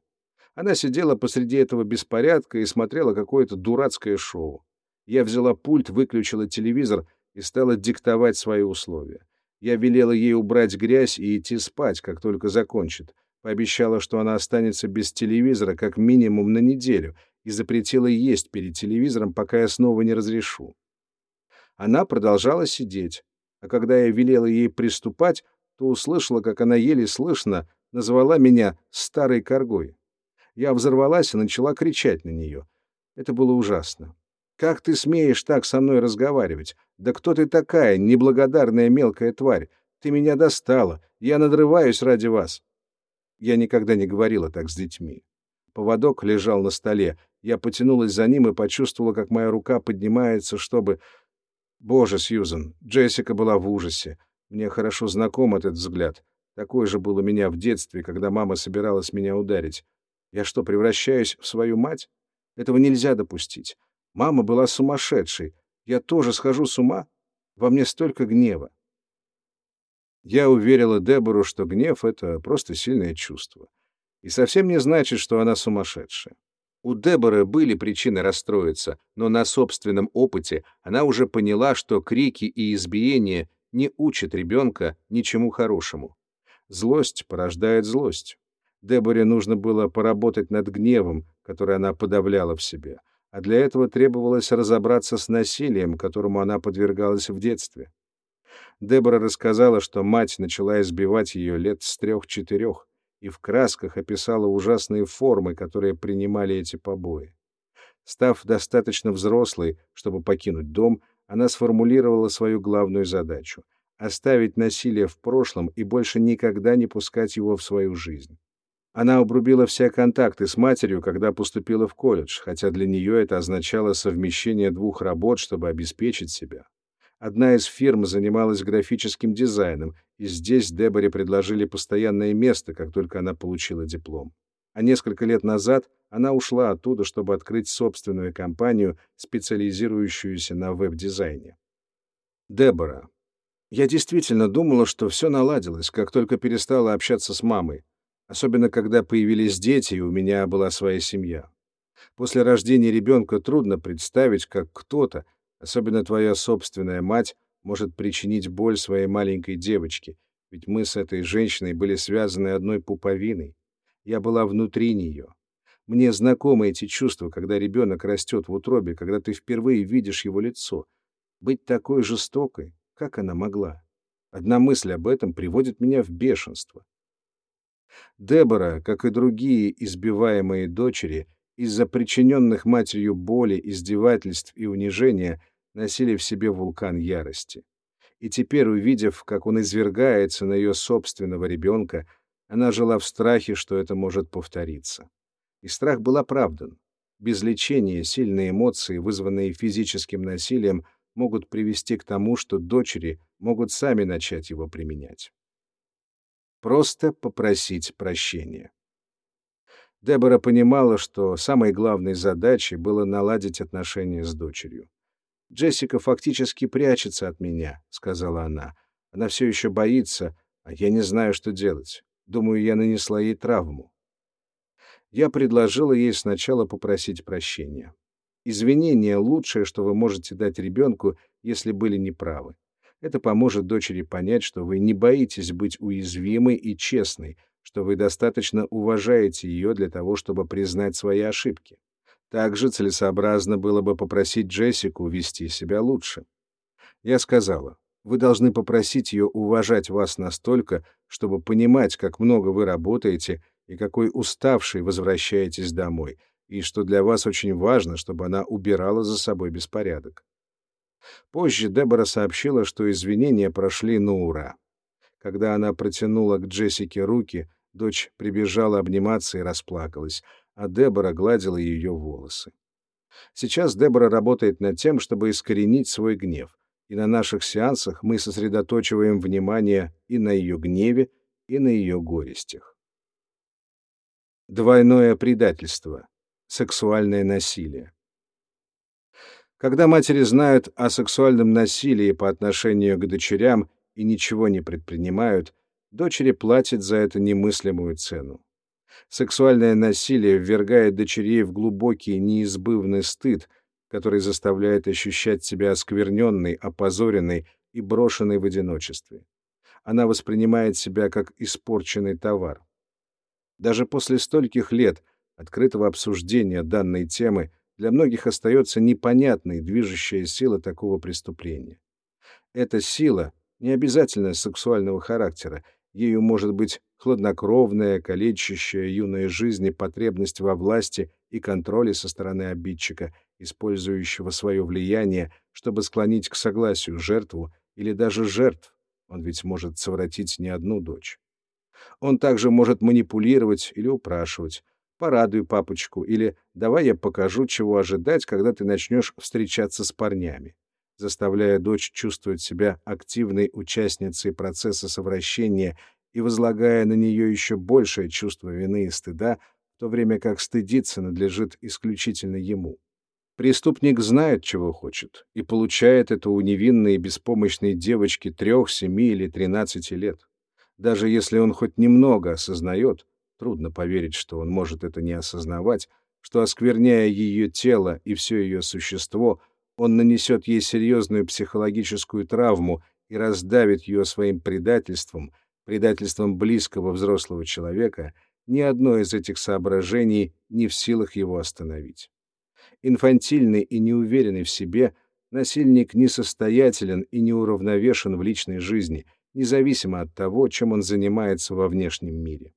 Она сидела посреди этого беспорядка и смотрела какое-то дурацкое шоу. Я взяла пульт, выключила телевизор и стала диктовать свои условия. Я велела ей убрать грязь и идти спать, как только закончит. Пообещала, что она останется без телевизора как минимум на неделю и запретила есть перед телевизором, пока я снова не разрешу. Она продолжала сидеть, а когда я велела ей приступать, то услышала, как она еле слышно назвала меня старой коргой. Я взорвалась и начала кричать на нее. Это было ужасно. «Как ты смеешь так со мной разговаривать? Да кто ты такая, неблагодарная мелкая тварь? Ты меня достала. Я надрываюсь ради вас». Я никогда не говорила так с детьми. Поводок лежал на столе. Я потянулась за ним и почувствовала, как моя рука поднимается, чтобы... Боже, Сьюзен, Джессика была в ужасе. Мне хорошо знаком этот взгляд. Такой же был у меня в детстве, когда мама собиралась меня ударить. Я что, превращаюсь в свою мать? Этого нельзя допустить. Мама была сумасшедшей. Я тоже схожу с ума? Во мне столько гнева. Я уверила Дебору, что гнев — это просто сильное чувство. И совсем не значит, что она сумасшедшая. У Деборы были причины расстроиться, но на собственном опыте она уже поняла, что крики и избиения не учит ребенка ничему хорошему. Злость порождает злость. Деборе нужно было поработать над гневом, который она подавляла в себе, а для этого требовалось разобраться с насилием, которому она подвергалась в детстве. Дебора рассказала, что мать начала избивать ее лет с трех-четырех и в красках описала ужасные формы, которые принимали эти побои. Став достаточно взрослой, чтобы покинуть дом, она сформулировала свою главную задачу — оставить насилие в прошлом и больше никогда не пускать его в свою жизнь. Она обрубила все контакты с матерью, когда поступила в колледж, хотя для нее это означало совмещение двух работ, чтобы обеспечить себя. Одна из фирм занималась графическим дизайном, и здесь Деборе предложили постоянное место, как только она получила диплом а несколько лет назад она ушла оттуда, чтобы открыть собственную компанию, специализирующуюся на веб-дизайне. Дебора. Я действительно думала, что все наладилось, как только перестала общаться с мамой. Особенно, когда появились дети, и у меня была своя семья. После рождения ребенка трудно представить, как кто-то, особенно твоя собственная мать, может причинить боль своей маленькой девочке, ведь мы с этой женщиной были связаны одной пуповиной. Я была внутри нее. Мне знакомы эти чувства, когда ребенок растет в утробе, когда ты впервые видишь его лицо. Быть такой жестокой, как она могла? Одна мысль об этом приводит меня в бешенство. Дебора, как и другие избиваемые дочери, из-за причиненных матерью боли, издевательств и унижения, носили в себе вулкан ярости. И теперь, увидев, как он извергается на ее собственного ребенка, она жила в страхе, что это может повториться. И страх был оправдан. Без лечения сильные эмоции, вызванные физическим насилием, могут привести к тому, что дочери могут сами начать его применять. Просто попросить прощения. Дебора понимала, что самой главной задачей было наладить отношения с дочерью. «Джессика фактически прячется от меня», — сказала она. «Она все еще боится, а я не знаю, что делать. Думаю, я нанесла ей травму». Я предложила ей сначала попросить прощения. Извинения — лучшее, что вы можете дать ребенку, если были неправы. Это поможет дочери понять, что вы не боитесь быть уязвимой и честной, что вы достаточно уважаете ее для того, чтобы признать свои ошибки. Также целесообразно было бы попросить Джессику вести себя лучше. Я сказала, вы должны попросить ее уважать вас настолько, чтобы понимать, как много вы работаете и какой уставший возвращаетесь домой, и что для вас очень важно, чтобы она убирала за собой беспорядок. Позже Дебора сообщила, что извинения прошли на ура. Когда она протянула к Джессике руки, дочь прибежала обниматься и расплакалась, а Дебора гладила ее волосы. Сейчас Дебора работает над тем, чтобы искоренить свой гнев, и на наших сеансах мы сосредоточиваем внимание и на ее гневе, и на ее горестях. Двойное предательство. Сексуальное насилие. Когда матери знают о сексуальном насилии по отношению к дочерям и ничего не предпринимают, дочери платят за это немыслимую цену. Сексуальное насилие ввергает дочерей в глубокий неизбывный стыд, который заставляет ощущать себя оскверненной, опозоренной и брошенной в одиночестве. Она воспринимает себя как испорченный товар. Даже после стольких лет открытого обсуждения данной темы для многих остается непонятной движущая сила такого преступления. Эта сила не обязательно сексуального характера, ею может быть хладнокровная, калечащая юной жизни потребность во власти и контроле со стороны обидчика, использующего свое влияние, чтобы склонить к согласию жертву или даже жертв, он ведь может совратить не одну дочь. Он также может манипулировать или упрашивать, порадуй папочку, или давай я покажу, чего ожидать, когда ты начнешь встречаться с парнями, заставляя дочь чувствовать себя активной участницей процесса совращения и возлагая на нее еще большее чувство вины и стыда, в то время как стыдиться надлежит исключительно ему. Преступник знает, чего хочет, и получает это у невинной и беспомощной девочки трех, семи или тринадцати лет. Даже если он хоть немного осознает, Трудно поверить, что он может это не осознавать, что, оскверняя ее тело и все ее существо, он нанесет ей серьезную психологическую травму и раздавит ее своим предательством, предательством близкого взрослого человека, ни одно из этих соображений не в силах его остановить. Инфантильный и неуверенный в себе, насильник несостоятелен и неуравновешен в личной жизни, независимо от того, чем он занимается во внешнем мире.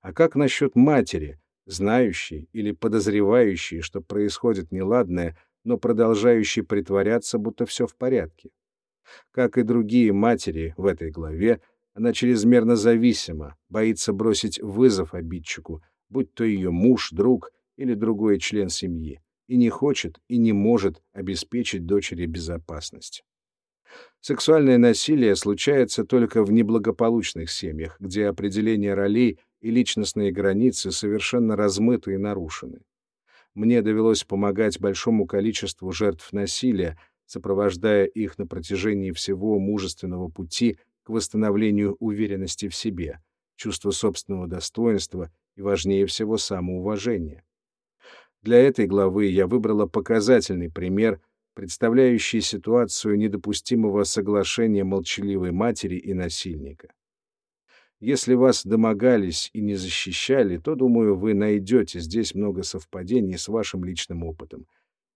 А как насчет матери, знающей или подозревающей, что происходит неладное, но продолжающей притворяться, будто все в порядке? Как и другие матери в этой главе, она чрезмерно зависима, боится бросить вызов обидчику, будь то ее муж, друг или другой член семьи, и не хочет и не может обеспечить дочери безопасность. Сексуальное насилие случается только в неблагополучных семьях, где определение ролей и личностные границы совершенно размыты и нарушены. Мне довелось помогать большому количеству жертв насилия, сопровождая их на протяжении всего мужественного пути к восстановлению уверенности в себе, чувство собственного достоинства и, важнее всего, самоуважение. Для этой главы я выбрала показательный пример, представляющий ситуацию недопустимого соглашения молчаливой матери и насильника. Если вас домогались и не защищали, то, думаю, вы найдете здесь много совпадений с вашим личным опытом.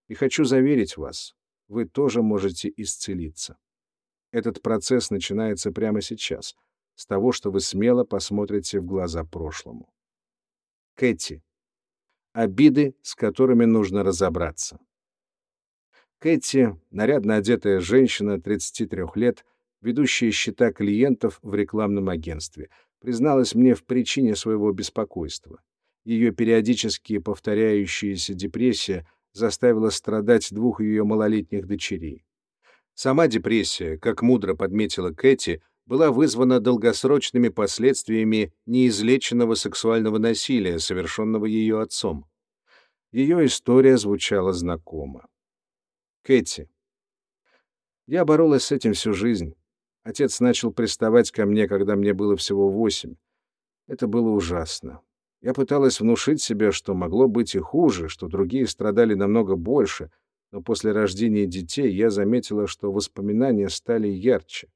И хочу заверить вас, вы тоже можете исцелиться. Этот процесс начинается прямо сейчас, с того, что вы смело посмотрите в глаза прошлому. Кэти. Обиды, с которыми нужно разобраться. Кэти, нарядно одетая женщина 33 лет, ведущая счета клиентов в рекламном агентстве, призналась мне в причине своего беспокойства. Ее периодически повторяющаяся депрессия заставила страдать двух ее малолетних дочерей. Сама депрессия, как мудро подметила Кэти, была вызвана долгосрочными последствиями неизлеченного сексуального насилия, совершенного ее отцом. Ее история звучала знакомо. Кэти. Я боролась с этим всю жизнь. Отец начал приставать ко мне, когда мне было всего восемь. Это было ужасно. Я пыталась внушить себе, что могло быть и хуже, что другие страдали намного больше, но после рождения детей я заметила, что воспоминания стали ярче.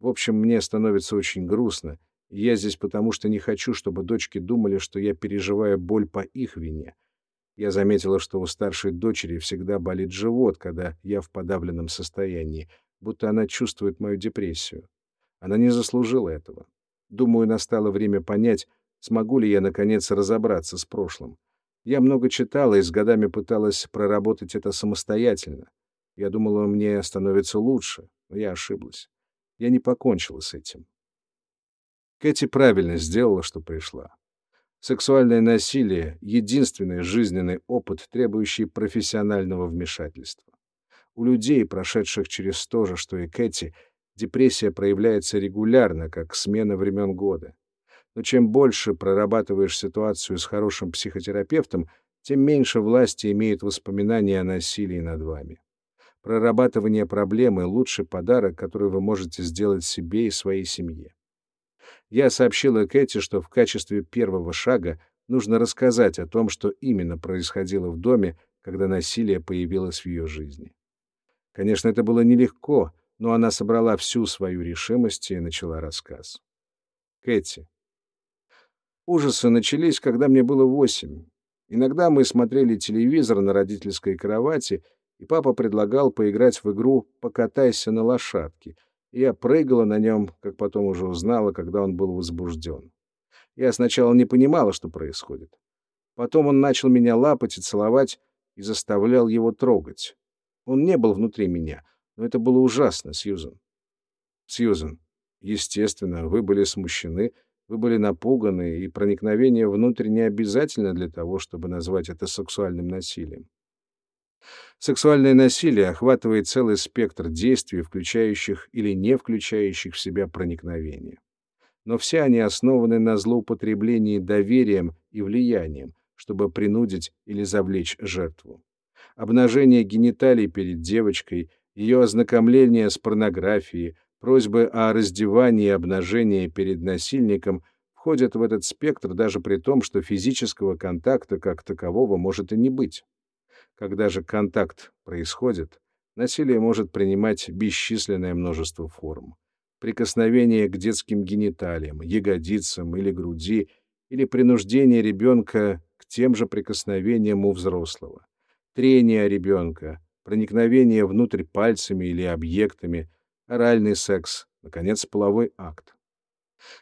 В общем, мне становится очень грустно, и я здесь потому, что не хочу, чтобы дочки думали, что я переживаю боль по их вине. Я заметила, что у старшей дочери всегда болит живот, когда я в подавленном состоянии, будто она чувствует мою депрессию. Она не заслужила этого. Думаю, настало время понять, смогу ли я, наконец, разобраться с прошлым. Я много читала и с годами пыталась проработать это самостоятельно. Я думала, мне становится лучше, но я ошиблась. Я не покончила с этим. Кэти правильно сделала, что пришла. Сексуальное насилие — единственный жизненный опыт, требующий профессионального вмешательства. У людей, прошедших через то же, что и Кэти, депрессия проявляется регулярно, как смена времен года. Но чем больше прорабатываешь ситуацию с хорошим психотерапевтом, тем меньше власти имеют воспоминания о насилии над вами. Прорабатывание проблемы — лучший подарок, который вы можете сделать себе и своей семье. Я сообщила Кэти, что в качестве первого шага нужно рассказать о том, что именно происходило в доме, когда насилие появилось в ее жизни. Конечно, это было нелегко, но она собрала всю свою решимость и начала рассказ. Кэти. Ужасы начались, когда мне было восемь. Иногда мы смотрели телевизор на родительской кровати, и папа предлагал поиграть в игру «Покатайся на лошадке», и я прыгала на нем, как потом уже узнала, когда он был возбужден. Я сначала не понимала, что происходит. Потом он начал меня лапать и целовать и заставлял его трогать. Он не был внутри меня, но это было ужасно, Сьюзен. Сьюзен, естественно, вы были смущены, вы были напуганы, и проникновение внутрь не обязательно для того, чтобы назвать это сексуальным насилием. Сексуальное насилие охватывает целый спектр действий, включающих или не включающих в себя проникновение. Но все они основаны на злоупотреблении доверием и влиянием, чтобы принудить или завлечь жертву обнажение гениталий перед девочкой, ее ознакомление с порнографией, просьбы о раздевании и обнажении перед насильником входят в этот спектр даже при том, что физического контакта как такового может и не быть. Когда же контакт происходит, насилие может принимать бесчисленное множество форм. Прикосновение к детским гениталиям, ягодицам или груди, или принуждение ребенка к тем же прикосновениям у взрослого трение ребенка, проникновение внутрь пальцами или объектами, оральный секс, наконец, половой акт.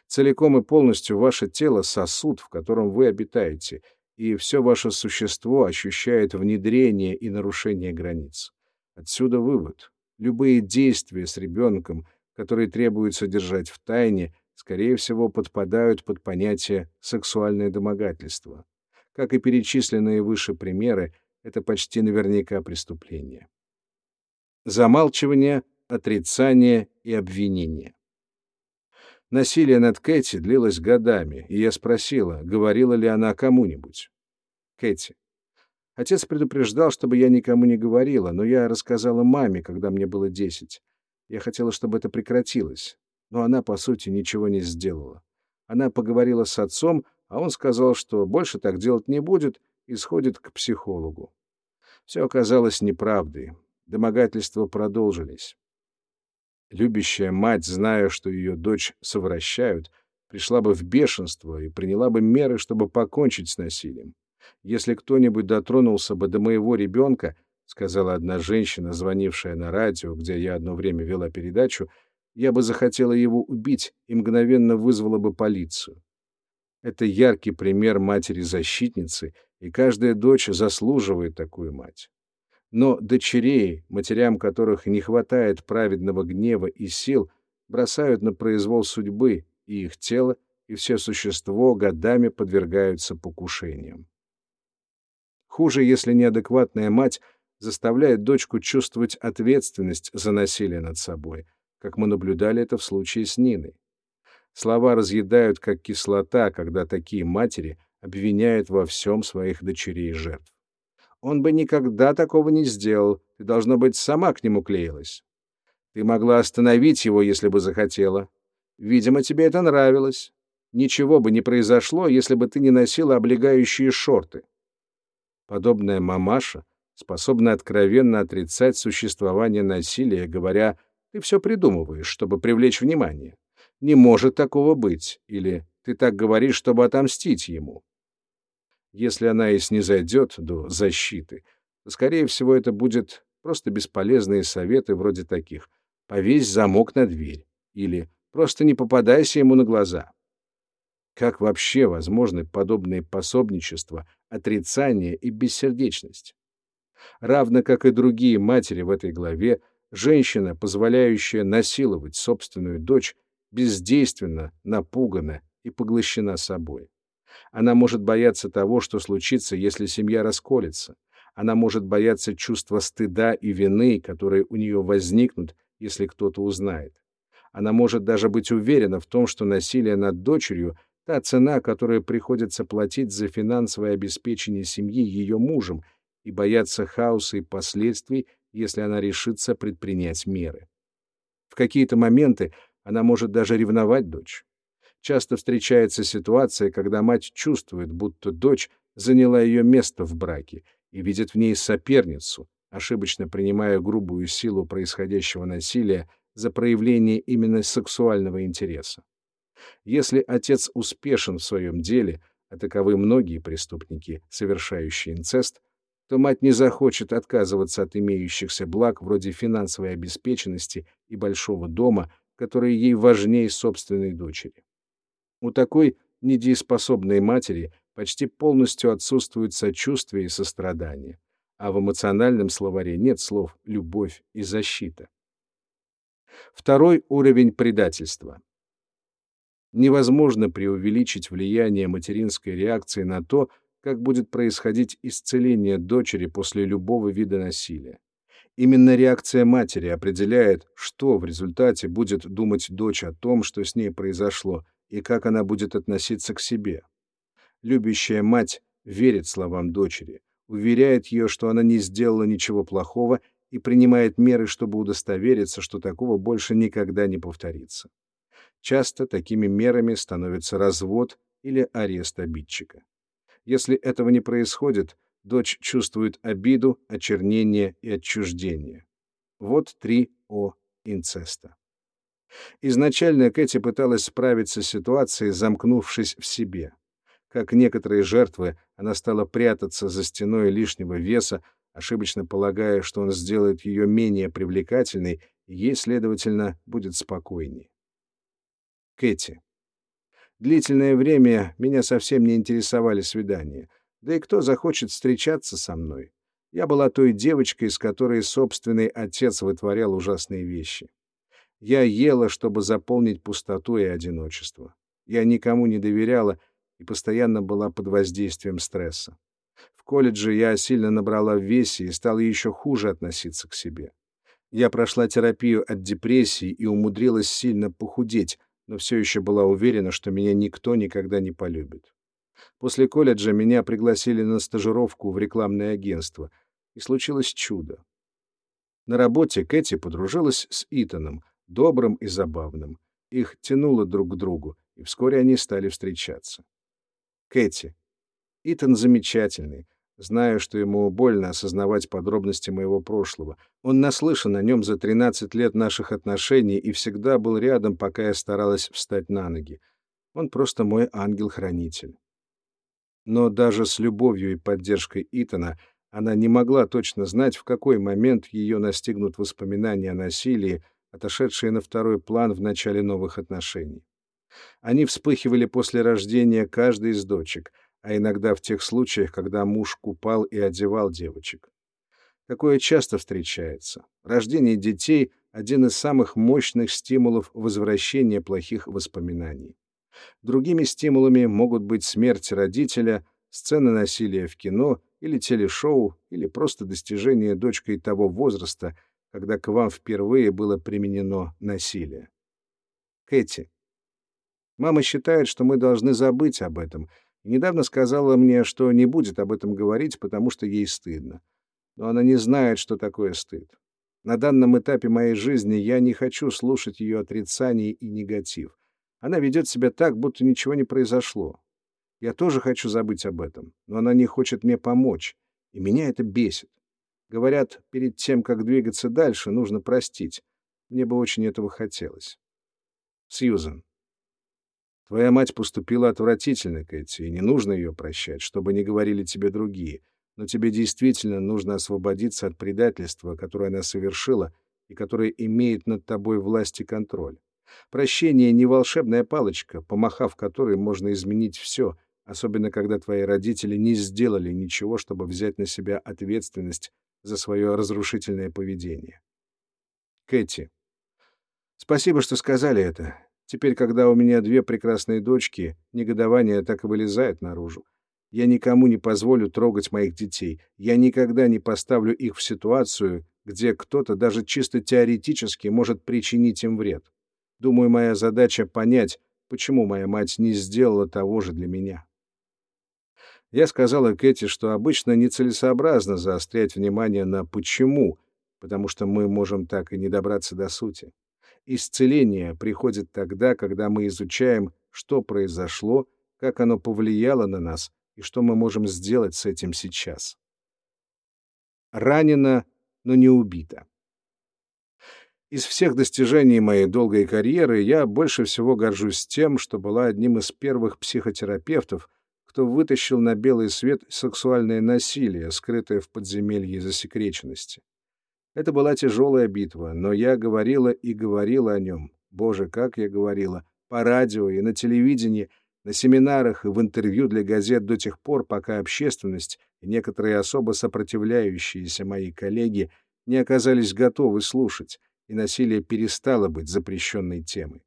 Целиком и полностью ваше тело — сосуд, в котором вы обитаете, и все ваше существо ощущает внедрение и нарушение границ. Отсюда вывод. Любые действия с ребенком, которые требуется держать в тайне, скорее всего, подпадают под понятие «сексуальное домогательство». Как и перечисленные выше примеры, это почти наверняка преступление. Замалчивание, отрицание и обвинение. Насилие над Кэти длилось годами, и я спросила, говорила ли она кому-нибудь. Кэти. Отец предупреждал, чтобы я никому не говорила, но я рассказала маме, когда мне было десять. Я хотела, чтобы это прекратилось, но она, по сути, ничего не сделала. Она поговорила с отцом, а он сказал, что больше так делать не будет и сходит к психологу. Все оказалось неправдой. Домогательства продолжились. Любящая мать, зная, что ее дочь совращают, пришла бы в бешенство и приняла бы меры, чтобы покончить с насилием. Если кто-нибудь дотронулся бы до моего ребенка, сказала одна женщина, звонившая на радио, где я одно время вела передачу, я бы захотела его убить и мгновенно вызвала бы полицию. Это яркий пример матери-защитницы, и каждая дочь заслуживает такую мать. Но дочерей, матерям которых не хватает праведного гнева и сил, бросают на произвол судьбы, и их тело, и все существо годами подвергаются покушениям. Хуже, если неадекватная мать заставляет дочку чувствовать ответственность за насилие над собой, как мы наблюдали это в случае с Ниной. Слова разъедают, как кислота, когда такие матери обвиняют во всем своих дочерей жертв. Он бы никогда такого не сделал, ты, должно быть, сама к нему клеилась. Ты могла остановить его, если бы захотела. Видимо, тебе это нравилось. Ничего бы не произошло, если бы ты не носила облегающие шорты. Подобная мамаша способна откровенно отрицать существование насилия, говоря «ты все придумываешь, чтобы привлечь внимание» не может такого быть, или ты так говоришь, чтобы отомстить ему. Если она и снизойдет до защиты, то, скорее всего, это будет просто бесполезные советы вроде таких «повесь замок на дверь» или «просто не попадайся ему на глаза». Как вообще возможны подобные пособничества, отрицание и бессердечность? Равно как и другие матери в этой главе, женщина, позволяющая насиловать собственную дочь, бездейственна, напугана и поглощена собой. Она может бояться того, что случится, если семья расколется. Она может бояться чувства стыда и вины, которые у нее возникнут, если кто-то узнает. Она может даже быть уверена в том, что насилие над дочерью — та цена, которую приходится платить за финансовое обеспечение семьи ее мужем, и бояться хаоса и последствий, если она решится предпринять меры. В какие-то моменты она может даже ревновать дочь. Часто встречается ситуация, когда мать чувствует, будто дочь заняла ее место в браке и видит в ней соперницу, ошибочно принимая грубую силу происходящего насилия за проявление именно сексуального интереса. Если отец успешен в своем деле, а таковы многие преступники, совершающие инцест, то мать не захочет отказываться от имеющихся благ вроде финансовой обеспеченности и большого дома, которые ей важнее собственной дочери. У такой недееспособной матери почти полностью отсутствует сочувствие и сострадание, а в эмоциональном словаре нет слов «любовь» и «защита». Второй уровень предательства. Невозможно преувеличить влияние материнской реакции на то, как будет происходить исцеление дочери после любого вида насилия. Именно реакция матери определяет, что в результате будет думать дочь о том, что с ней произошло, и как она будет относиться к себе. Любящая мать верит словам дочери, уверяет ее, что она не сделала ничего плохого и принимает меры, чтобы удостовериться, что такого больше никогда не повторится. Часто такими мерами становится развод или арест обидчика. Если этого не происходит, дочь чувствует обиду, очернение и отчуждение. Вот три О инцеста. Изначально Кэти пыталась справиться с ситуацией, замкнувшись в себе. Как некоторые жертвы, она стала прятаться за стеной лишнего веса, ошибочно полагая, что он сделает ее менее привлекательной, и ей, следовательно, будет спокойнее. Кэти. Длительное время меня совсем не интересовали свидания. Да и кто захочет встречаться со мной? Я была той девочкой, с которой собственный отец вытворял ужасные вещи. Я ела, чтобы заполнить пустоту и одиночество. Я никому не доверяла и постоянно была под воздействием стресса. В колледже я сильно набрала в весе и стала еще хуже относиться к себе. Я прошла терапию от депрессии и умудрилась сильно похудеть, но все еще была уверена, что меня никто никогда не полюбит. После колледжа меня пригласили на стажировку в рекламное агентство, и случилось чудо. На работе Кэти подружилась с Итаном, добрым и забавным. Их тянуло друг к другу, и вскоре они стали встречаться. Кэти. Итан замечательный. Знаю, что ему больно осознавать подробности моего прошлого. Он наслышан о нем за 13 лет наших отношений и всегда был рядом, пока я старалась встать на ноги. Он просто мой ангел-хранитель. Но даже с любовью и поддержкой Итана она не могла точно знать, в какой момент ее настигнут воспоминания о насилии, отошедшие на второй план в начале новых отношений. Они вспыхивали после рождения каждой из дочек, а иногда в тех случаях, когда муж купал и одевал девочек. Такое часто встречается. Рождение детей — один из самых мощных стимулов возвращения плохих воспоминаний. Другими стимулами могут быть смерть родителя, сцены насилия в кино или телешоу, или просто достижение дочкой того возраста, когда к вам впервые было применено насилие. Кэти. Мама считает, что мы должны забыть об этом, недавно сказала мне, что не будет об этом говорить, потому что ей стыдно. Но она не знает, что такое стыд. На данном этапе моей жизни я не хочу слушать ее отрицаний и негатив. Она ведет себя так, будто ничего не произошло. Я тоже хочу забыть об этом, но она не хочет мне помочь, и меня это бесит. Говорят, перед тем, как двигаться дальше, нужно простить. Мне бы очень этого хотелось. Сьюзен. Твоя мать поступила отвратительно, Кэти, и не нужно ее прощать, чтобы не говорили тебе другие. Но тебе действительно нужно освободиться от предательства, которое она совершила и которое имеет над тобой власть и контроль. Прощение — не волшебная палочка, помахав которой можно изменить все, особенно когда твои родители не сделали ничего, чтобы взять на себя ответственность за свое разрушительное поведение. Кэти. Спасибо, что сказали это. Теперь, когда у меня две прекрасные дочки, негодование так и вылезает наружу. Я никому не позволю трогать моих детей. Я никогда не поставлю их в ситуацию, где кто-то даже чисто теоретически может причинить им вред. Думаю, моя задача — понять, почему моя мать не сделала того же для меня. Я сказала Кэти, что обычно нецелесообразно заострять внимание на «почему», потому что мы можем так и не добраться до сути. Исцеление приходит тогда, когда мы изучаем, что произошло, как оно повлияло на нас и что мы можем сделать с этим сейчас. Ранено, но не убито. Из всех достижений моей долгой карьеры я больше всего горжусь тем, что была одним из первых психотерапевтов, кто вытащил на белый свет сексуальное насилие, скрытое в подземелье засекреченности. Это была тяжелая битва, но я говорила и говорила о нем. Боже, как я говорила! По радио и на телевидении, на семинарах и в интервью для газет до тех пор, пока общественность и некоторые особо сопротивляющиеся мои коллеги не оказались готовы слушать, и насилие перестало быть запрещенной темой.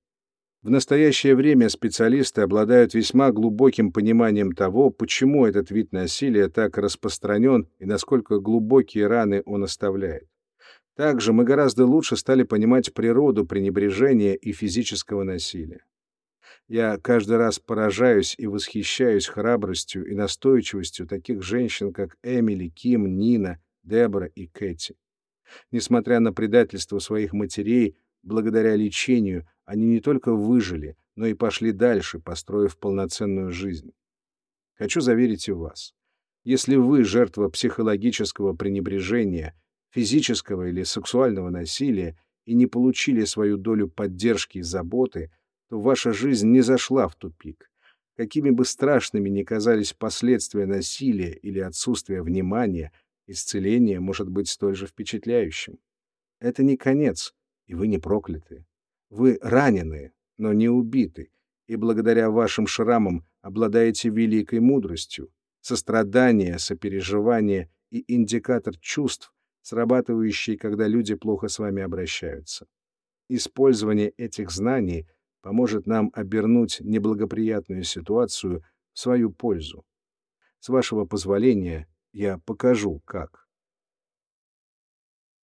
В настоящее время специалисты обладают весьма глубоким пониманием того, почему этот вид насилия так распространен и насколько глубокие раны он оставляет. Также мы гораздо лучше стали понимать природу пренебрежения и физического насилия. Я каждый раз поражаюсь и восхищаюсь храбростью и настойчивостью таких женщин, как Эмили, Ким, Нина, Дебора и Кэти. Несмотря на предательство своих матерей, благодаря лечению они не только выжили, но и пошли дальше, построив полноценную жизнь. Хочу заверить и вас. Если вы жертва психологического пренебрежения, физического или сексуального насилия и не получили свою долю поддержки и заботы, то ваша жизнь не зашла в тупик. Какими бы страшными ни казались последствия насилия или отсутствия внимания, исцеление может быть столь же впечатляющим. Это не конец, и вы не прокляты. Вы ранены, но не убиты, и благодаря вашим шрамам обладаете великой мудростью, сострадание, сопереживание и индикатор чувств, срабатывающий, когда люди плохо с вами обращаются. Использование этих знаний поможет нам обернуть неблагоприятную ситуацию в свою пользу. С вашего позволения я покажу, как.